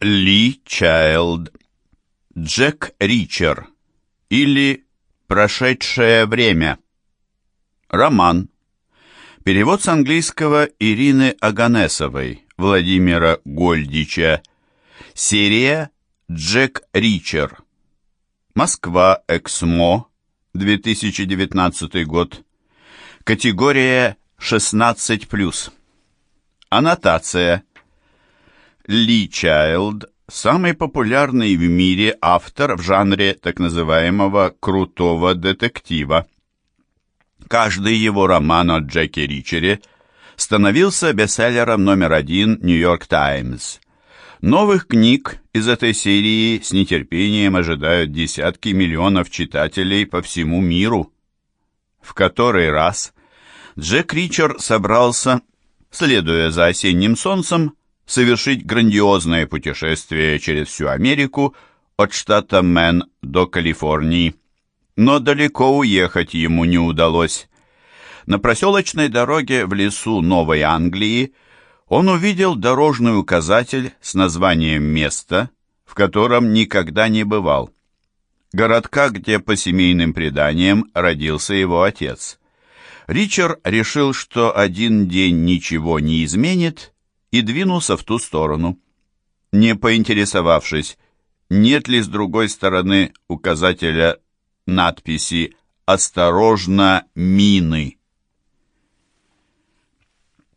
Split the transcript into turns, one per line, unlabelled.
Ли Чайлд. Джек Ричер. Или «Прошедшее время». Роман. Перевод с английского Ирины Аганесовой, Владимира Гольдича. Серия «Джек Ричер». Москва, Эксмо, 2019 год. Категория 16+. Аннотация. Ли Чайлд – самый популярный в мире автор в жанре так называемого «крутого детектива». Каждый его роман о Джеке Ричере становился бестселлером номер один «Нью-Йорк Таймс». Новых книг из этой серии с нетерпением ожидают десятки миллионов читателей по всему миру. В который раз Джек Ричер собрался, следуя за осенним солнцем, совершить грандиозное путешествие через всю Америку от штата Мэн до Калифорнии. Но далеко уехать ему не удалось. На проселочной дороге в лесу Новой Англии он увидел дорожный указатель с названием места, в котором никогда не бывал. Городка, где по семейным преданиям родился его отец. Ричард решил, что один день ничего не изменит, и двинулся в ту сторону. Не поинтересовавшись, нет ли с другой стороны указателя надписи «Осторожно, мины».